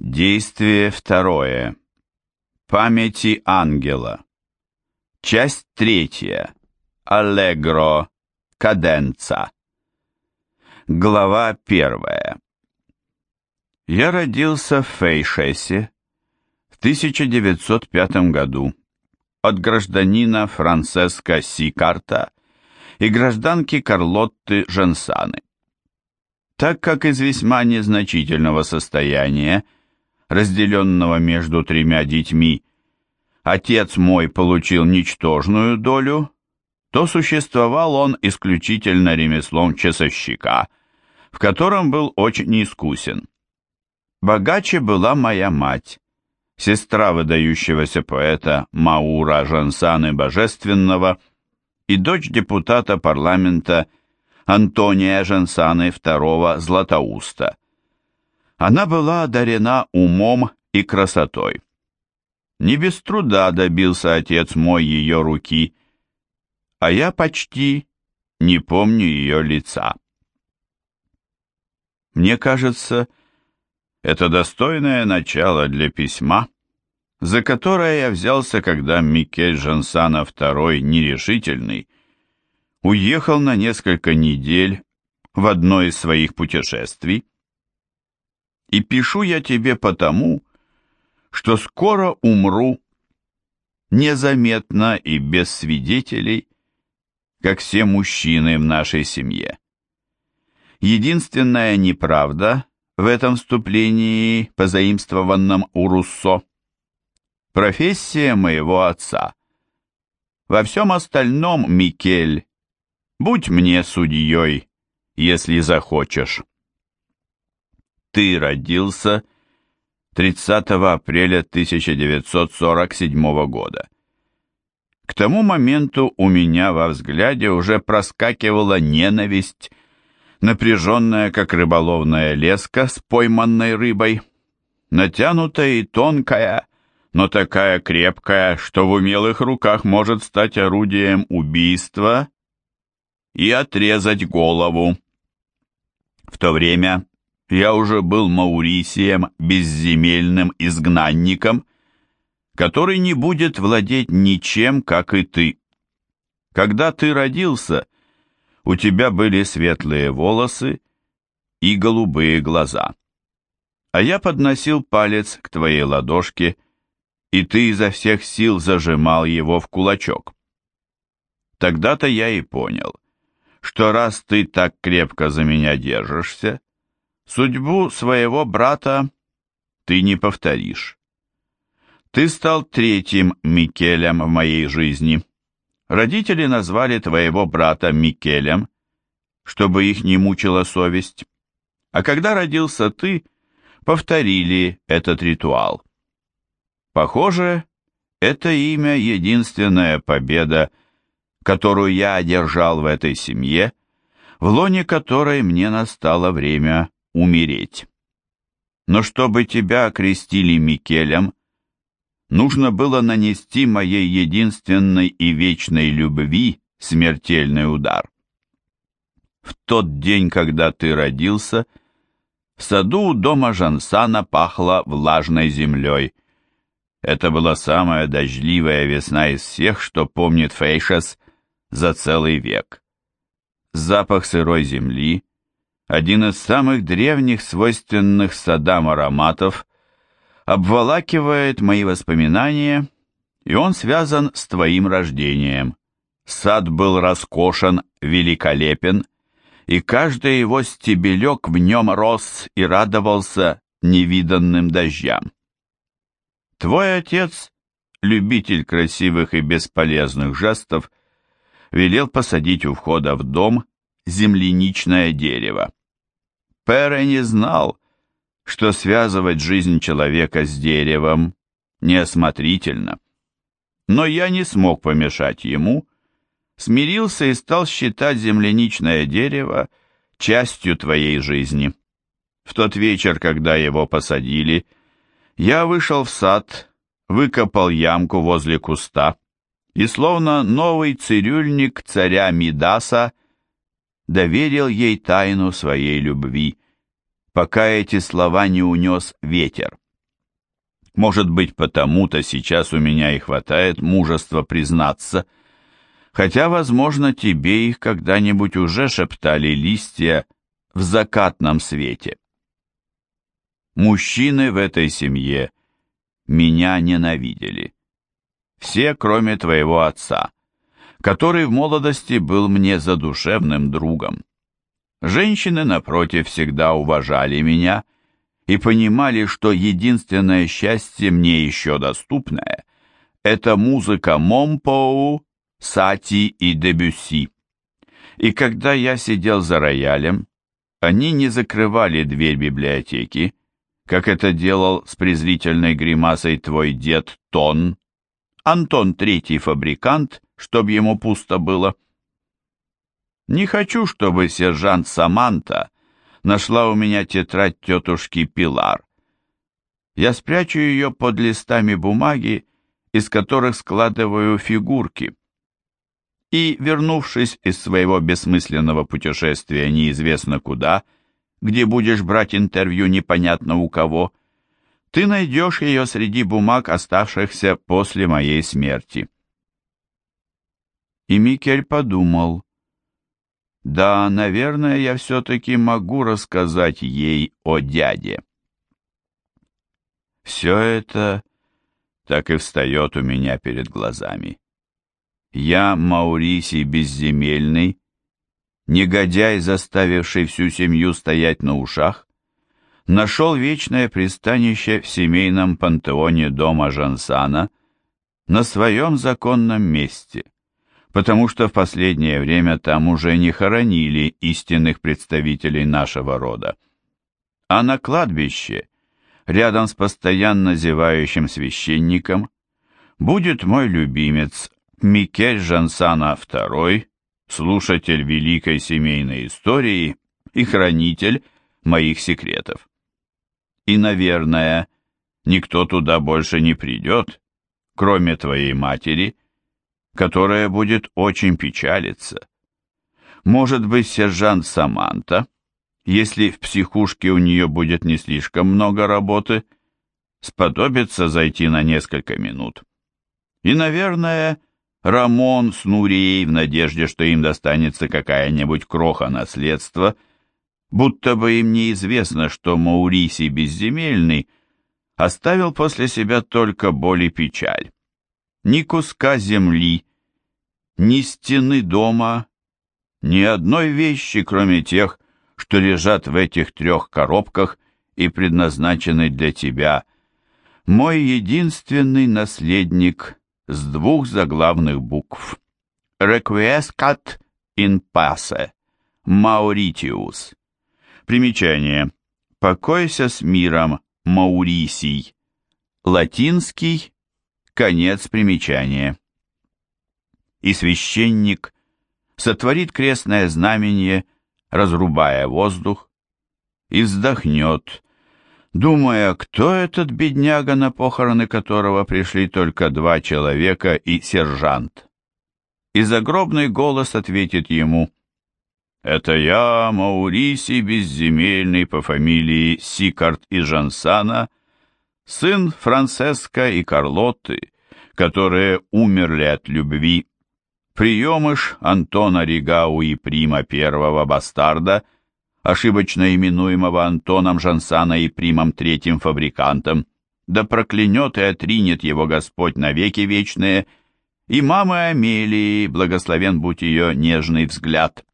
Действие второе. Памяти ангела. Часть третья. Аллегро. Каденца. Глава первая. Я родился в Фейшесе в 1905 году от гражданина Франциско Сикарта и гражданки Карлотты Жансаны. Так как из весьма незначительного состояния разделенного между тремя детьми, отец мой получил ничтожную долю, то существовал он исключительно ремеслом часовщика, в котором был очень искусен. Богаче была моя мать, сестра выдающегося поэта Маура Жансаны Божественного и дочь депутата парламента Антония Жансаны II Златоуста – она была одарена умом и красотой. Не без труда добился отец мой ее руки, а я почти не помню ее лица. Мне кажется, это достойное начало для письма, за которое я взялся, когда Микель Жансана II нерешительный уехал на несколько недель в одно из своих путешествий, и пишу я тебе потому, что скоро умру, незаметно и без свидетелей, как все мужчины в нашей семье. Единственная неправда в этом вступлении, позаимствованном у Руссо, профессия моего отца. Во всем остальном, Микель, будь мне судьей, если захочешь ты родился 30 апреля 1947 года. К тому моменту у меня во взгляде уже проскакивала ненависть, напряженная, как рыболовная леска с пойманной рыбой, натянутая и тонкая, но такая крепкая, что в умелых руках может стать орудием убийства и отрезать голову. В то время я уже был Маурисием, безземельным изгнанником, который не будет владеть ничем, как и ты. Когда ты родился, у тебя были светлые волосы и голубые глаза. А я подносил палец к твоей ладошке, и ты изо всех сил зажимал его в кулачок. Тогда-то я и понял, что раз ты так крепко за меня держишься, Судьбу своего брата ты не повторишь. Ты стал третьим Микелем в моей жизни. Родители назвали твоего брата Микелем, чтобы их не мучила совесть. А когда родился ты, повторили этот ритуал. Похоже, это имя единственная победа, которую я одержал в этой семье, в лоне которой мне настало время умереть. Но чтобы тебя окрестили Микелем, нужно было нанести моей единственной и вечной любви смертельный удар. В тот день, когда ты родился, в саду у дома Жансана пахло влажной землей. Это была самая дождливая весна из всех, что помнит Фейшес за целый век. Запах сырой земли, один из самых древних свойственных садам ароматов, обволакивает мои воспоминания, и он связан с твоим рождением. Сад был роскошен, великолепен, и каждый его стебелек в нем рос и радовался невиданным дождям. Твой отец, любитель красивых и бесполезных жестов, велел посадить у входа в дом земляничное дерево. Пере не знал, что связывать жизнь человека с деревом неосмотрительно. Но я не смог помешать ему, смирился и стал считать земляничное дерево частью твоей жизни. В тот вечер, когда его посадили, я вышел в сад, выкопал ямку возле куста и, словно новый цирюльник царя Мидаса, доверил ей тайну своей любви, пока эти слова не унес ветер. Может быть, потому-то сейчас у меня и хватает мужества признаться. Хотя, возможно, тебе их когда-нибудь уже шептали листья в закатном свете. Мужчины в этой семье меня ненавидели. Все, кроме твоего отца, который в молодости был мне задушевным другом. Женщины, напротив, всегда уважали меня и понимали, что единственное счастье мне еще доступное – это музыка Момпоу, Сати и Дебюсси. И когда я сидел за роялем, они не закрывали дверь библиотеки, как это делал с презрительной гримасой твой дед Тон, Антон Третий фабрикант, чтоб ему пусто было. Не хочу, чтобы сержант Саманта нашла у меня тетрадь тетушки Пилар. Я спрячу ее под листами бумаги, из которых складываю фигурки. И, вернувшись из своего бессмысленного путешествия неизвестно куда, где будешь брать интервью непонятно у кого, ты найдешь ее среди бумаг, оставшихся после моей смерти. И Микель подумал, да, наверное, я все-таки могу рассказать ей о дяде. Все это так и встает у меня перед глазами. Я Маурисий Безземельный, негодяй, заставивший всю семью стоять на ушах, нашел вечное пристанище в семейном пантеоне дома Жансана на своем законном месте потому что в последнее время там уже не хоронили истинных представителей нашего рода. А на кладбище, рядом с постоянно зевающим священником, будет мой любимец Микель Жансана II, слушатель великой семейной истории и хранитель моих секретов. И, наверное, никто туда больше не придет, кроме твоей матери, которая будет очень печалиться. Может быть, сержант Саманта, если в психушке у нее будет не слишком много работы, сподобится зайти на несколько минут. И, наверное, Рамон с Нурией в надежде, что им достанется какая-нибудь кроха наследства, будто бы им неизвестно, что Маурисий Безземельный оставил после себя только боль и печаль ни куска земли, ни стены дома, ни одной вещи, кроме тех, что лежат в этих трех коробках и предназначены для тебя. Мой единственный наследник с двух заглавных букв. Requiescat in pace. Мауритиус. Примечание. Покойся с миром, Маурисий. Латинский Конец примечания. И священник сотворит крестное знамение, разрубая воздух, и вздохнет, думая, кто этот бедняга, на похороны которого пришли только два человека и сержант. И загробный голос ответит ему, «Это я, Маурисий Безземельный по фамилии Сикарт и Жансана, — сын Францеска и Карлотты, которые умерли от любви, приемыш Антона Ригау и Прима первого бастарда, ошибочно именуемого Антоном Жансана и Примом третьим фабрикантом, да проклянет и отринет его Господь навеки вечные, и мамы Амелии, благословен будь ее нежный взгляд.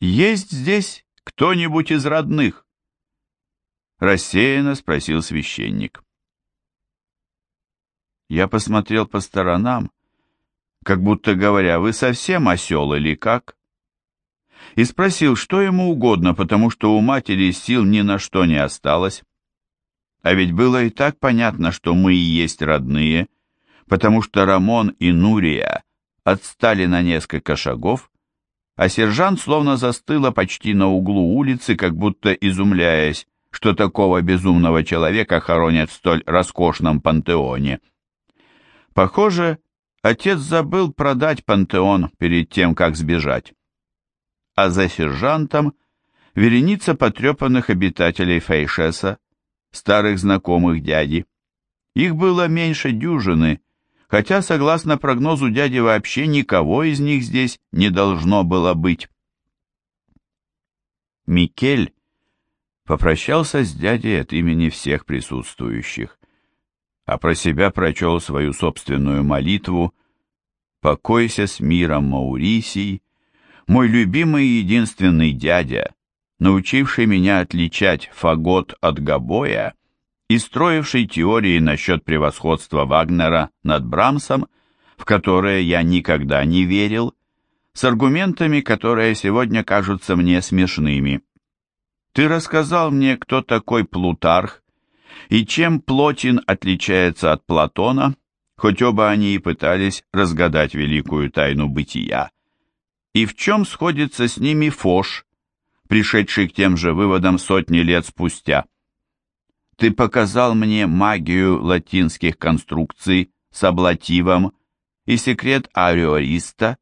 «Есть здесь кто-нибудь из родных?» Рассеянно спросил священник. Я посмотрел по сторонам, как будто говоря, вы совсем осел или как? И спросил, что ему угодно, потому что у матери сил ни на что не осталось. А ведь было и так понятно, что мы и есть родные, потому что Рамон и Нурия отстали на несколько шагов, а сержант словно застыла почти на углу улицы, как будто изумляясь, что такого безумного человека хоронят в столь роскошном пантеоне. Похоже, отец забыл продать пантеон перед тем, как сбежать. А за сержантом вереница потрепанных обитателей Фейшеса, старых знакомых дяди. Их было меньше дюжины, хотя, согласно прогнозу дяди, вообще никого из них здесь не должно было быть. Микель попрощался с дядей от имени всех присутствующих, а про себя прочел свою собственную молитву «Покойся с миром, Маурисий, мой любимый и единственный дядя, научивший меня отличать фагот от гобоя и строивший теории насчет превосходства Вагнера над Брамсом, в которые я никогда не верил, с аргументами, которые сегодня кажутся мне смешными. Ты рассказал мне, кто такой Плутарх, и чем Плотин отличается от Платона, хоть оба они и пытались разгадать великую тайну бытия, и в чем сходится с ними Фош, пришедший к тем же выводам сотни лет спустя. Ты показал мне магию латинских конструкций с аблативом и секрет ариориста.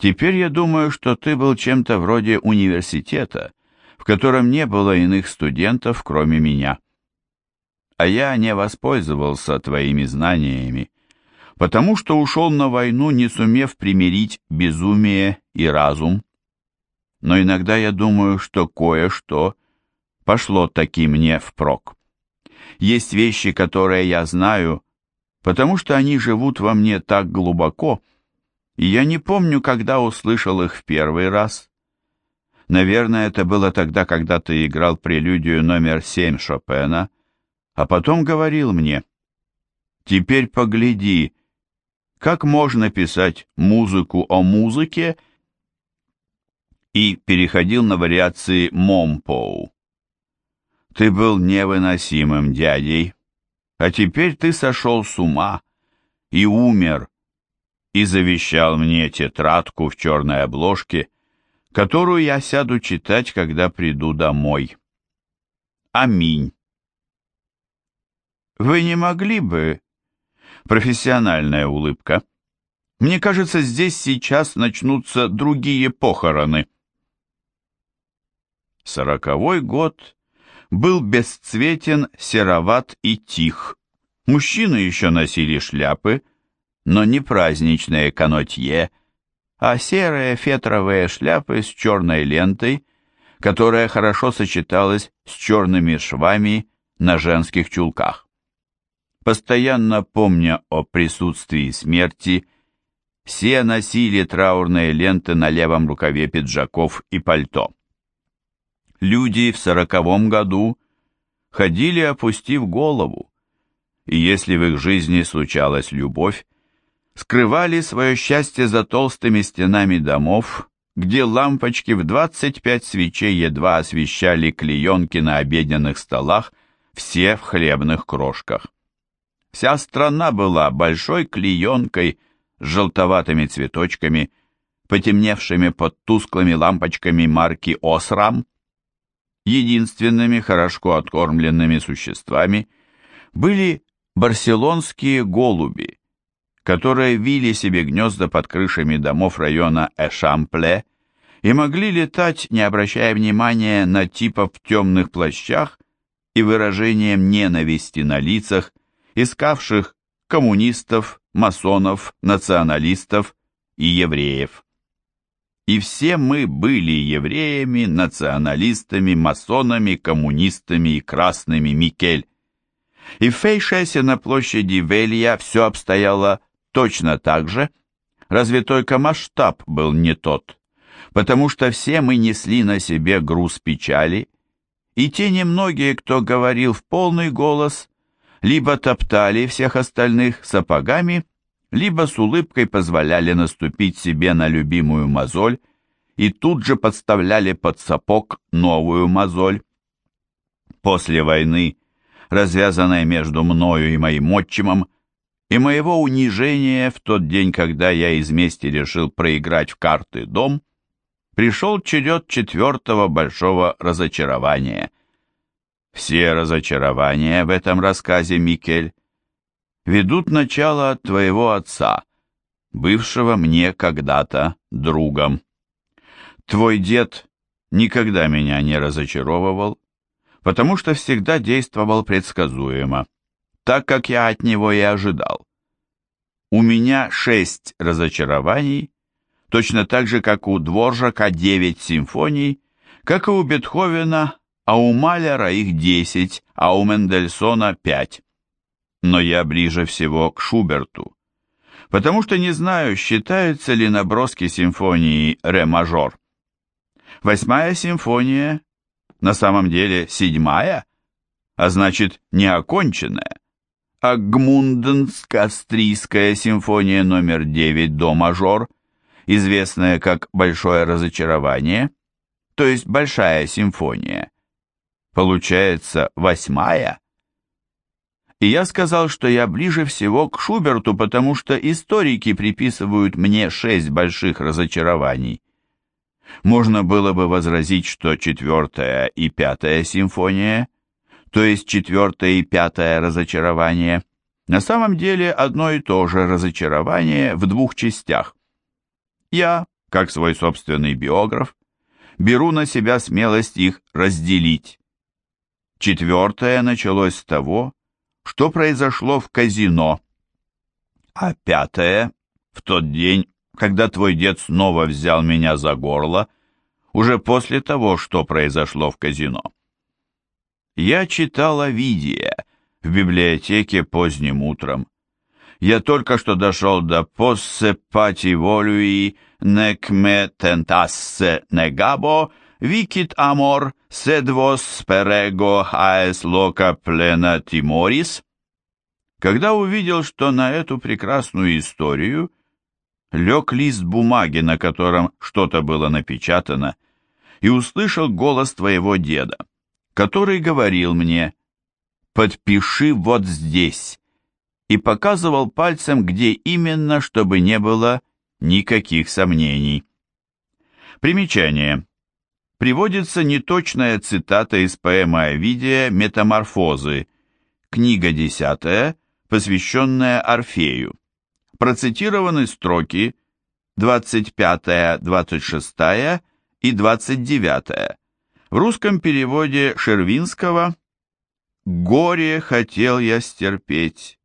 Теперь я думаю, что ты был чем-то вроде университета, в котором не было иных студентов, кроме меня. А я не воспользовался твоими знаниями, потому что ушел на войну, не сумев примирить безумие и разум но иногда я думаю, что кое-что пошло таки мне впрок. Есть вещи, которые я знаю, потому что они живут во мне так глубоко, и я не помню, когда услышал их в первый раз. Наверное, это было тогда, когда ты играл прелюдию номер семь Шопена, а потом говорил мне, «Теперь погляди, как можно писать музыку о музыке, и переходил на вариации Момпоу. Ты был невыносимым дядей, а теперь ты сошел с ума и умер, и завещал мне тетрадку в черной обложке, которую я сяду читать, когда приду домой. Аминь. Вы не могли бы... Профессиональная улыбка. Мне кажется, здесь сейчас начнутся другие похороны. Сороковой год был бесцветен, сероват и тих. Мужчины еще носили шляпы, но не праздничные канотье, а серые фетровые шляпы с черной лентой, которая хорошо сочеталась с черными швами на женских чулках. Постоянно помня о присутствии смерти, все носили траурные ленты на левом рукаве пиджаков и пальто люди в сороковом году ходили, опустив голову, и если в их жизни случалась любовь, скрывали свое счастье за толстыми стенами домов, где лампочки в 25 свечей едва освещали клеенки на обеденных столах, все в хлебных крошках. Вся страна была большой клеенкой с желтоватыми цветочками, потемневшими под тусклыми лампочками марки «Осрам», единственными хорошо откормленными существами были барселонские голуби, которые вили себе гнезда под крышами домов района Эшампле и могли летать, не обращая внимания на типов в темных плащах и выражением ненависти на лицах, искавших коммунистов, масонов, националистов и евреев. И все мы были евреями, националистами, масонами, коммунистами и красными, Микель. И в Фейшесе на площади Велья все обстояло точно так же, разве только масштаб был не тот, потому что все мы несли на себе груз печали, и те немногие, кто говорил в полный голос, либо топтали всех остальных сапогами, либо с улыбкой позволяли наступить себе на любимую мозоль и тут же подставляли под сапог новую мозоль. После войны, развязанной между мною и моим отчимом, и моего унижения в тот день, когда я из мести решил проиграть в карты дом, пришел черед четвертого большого разочарования. Все разочарования в этом рассказе, Микель, ведут начало от твоего отца, бывшего мне когда-то другом. Твой дед никогда меня не разочаровывал, потому что всегда действовал предсказуемо, так как я от него и ожидал. У меня шесть разочарований, точно так же, как у Дворжака девять симфоний, как и у Бетховена, а у Малера их десять, а у Мендельсона пять. Но я ближе всего к Шуберту, потому что не знаю, считаются ли наброски симфонии ре-мажор. Восьмая симфония на самом деле седьмая, а значит неоконченная. А Гмунденск-Австрийская симфония номер 9 до мажор, известная как «Большое разочарование», то есть «Большая симфония», получается восьмая. И я сказал, что я ближе всего к Шуберту, потому что историки приписывают мне шесть больших разочарований. Можно было бы возразить, что четвертая и пятая симфония, то есть четвертое и пятое разочарование, на самом деле одно и то же разочарование в двух частях. Я, как свой собственный биограф, беру на себя смелость их разделить. Четвертое началось с того, что произошло в казино, а пятое — в тот день, когда твой дед снова взял меня за горло, уже после того, что произошло в казино. Я читал Овидия в библиотеке поздним утром. Я только что дошел до «Поссе пати волюи некме тентассе негабо викит амор седвос перего хаес лока плена тиморис», когда увидел, что на эту прекрасную историю лег лист бумаги, на котором что-то было напечатано, и услышал голос твоего деда, который говорил мне «Подпиши вот здесь» и показывал пальцем, где именно, чтобы не было никаких сомнений. Примечание. Приводится неточная цитата из поэмы Овидия «Метаморфозы», книга 10, посвященная Орфею процитированы строки 25, 26 и 29. В русском переводе Шервинского «Горе хотел я стерпеть,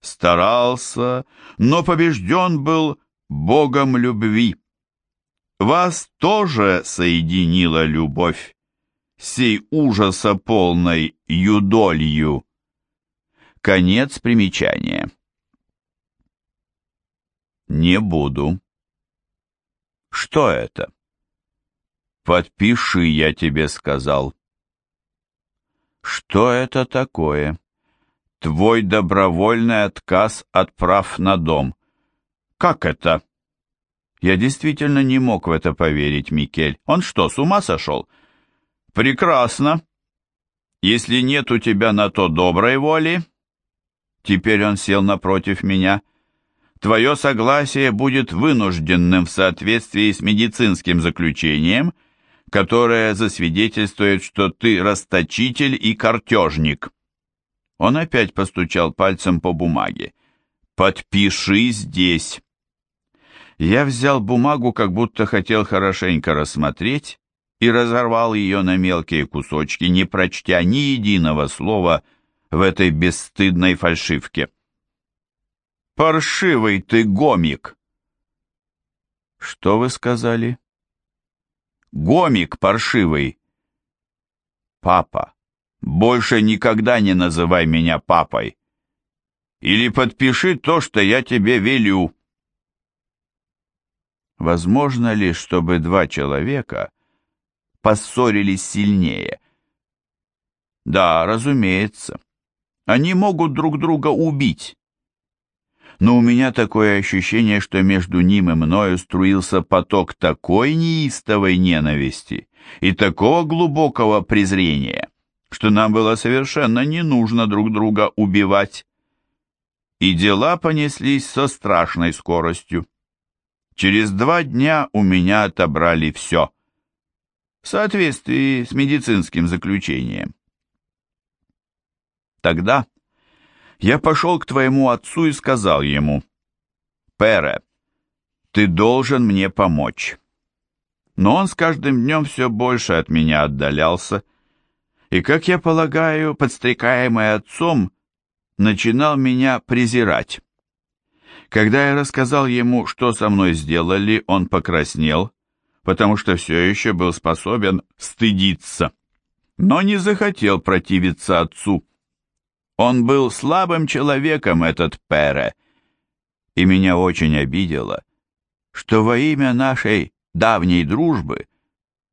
старался, но побежден был Богом любви. Вас тоже соединила любовь, сей ужаса полной юдолью». Конец примечания. Не буду. Что это? Подпиши, я тебе сказал. Что это такое? Твой добровольный отказ от прав на дом. Как это? Я действительно не мог в это поверить, Микель. Он что, с ума сошел? Прекрасно. Если нет у тебя на то доброй воли... Теперь он сел напротив меня — твое согласие будет вынужденным в соответствии с медицинским заключением, которое засвидетельствует, что ты расточитель и картежник. Он опять постучал пальцем по бумаге. «Подпиши здесь». Я взял бумагу, как будто хотел хорошенько рассмотреть, и разорвал ее на мелкие кусочки, не прочтя ни единого слова в этой бесстыдной фальшивке. Паршивый ты гомик!» «Что вы сказали?» «Гомик паршивый!» «Папа, больше никогда не называй меня папой! Или подпиши то, что я тебе велю!» Возможно ли, чтобы два человека поссорились сильнее? Да, разумеется. Они могут друг друга убить но у меня такое ощущение, что между ним и мною струился поток такой неистовой ненависти и такого глубокого презрения, что нам было совершенно не нужно друг друга убивать. И дела понеслись со страшной скоростью. Через два дня у меня отобрали все, в соответствии с медицинским заключением. Тогда я пошел к твоему отцу и сказал ему, «Пере, ты должен мне помочь». Но он с каждым днем все больше от меня отдалялся. и, как я полагаю, подстрекаемый отцом, начинал меня презирать. Когда я рассказал ему, что со мной сделали, он покраснел, потому что все еще был способен стыдиться, но не захотел противиться отцу. Он был слабым человеком, этот Пере, и меня очень обидело, что во имя нашей давней дружбы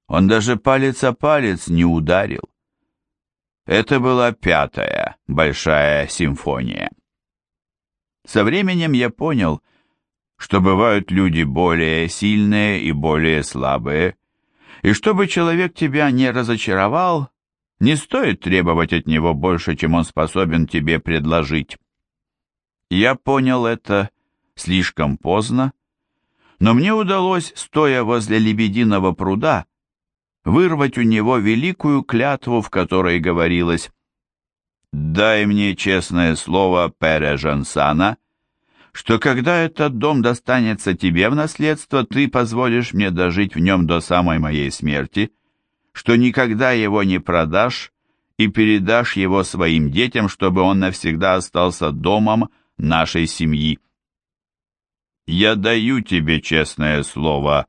он даже палец о палец не ударил. Это была пятая большая симфония. Со временем я понял, что бывают люди более сильные и более слабые, и чтобы человек тебя не разочаровал, не стоит требовать от него больше, чем он способен тебе предложить. Я понял это слишком поздно, но мне удалось, стоя возле лебединого пруда, вырвать у него великую клятву, в которой говорилось «Дай мне честное слово, Пере Жансана, что когда этот дом достанется тебе в наследство, ты позволишь мне дожить в нем до самой моей смерти, что никогда его не продашь и передашь его своим детям, чтобы он навсегда остался домом нашей семьи. Я даю тебе честное слово,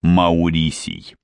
Маурисий».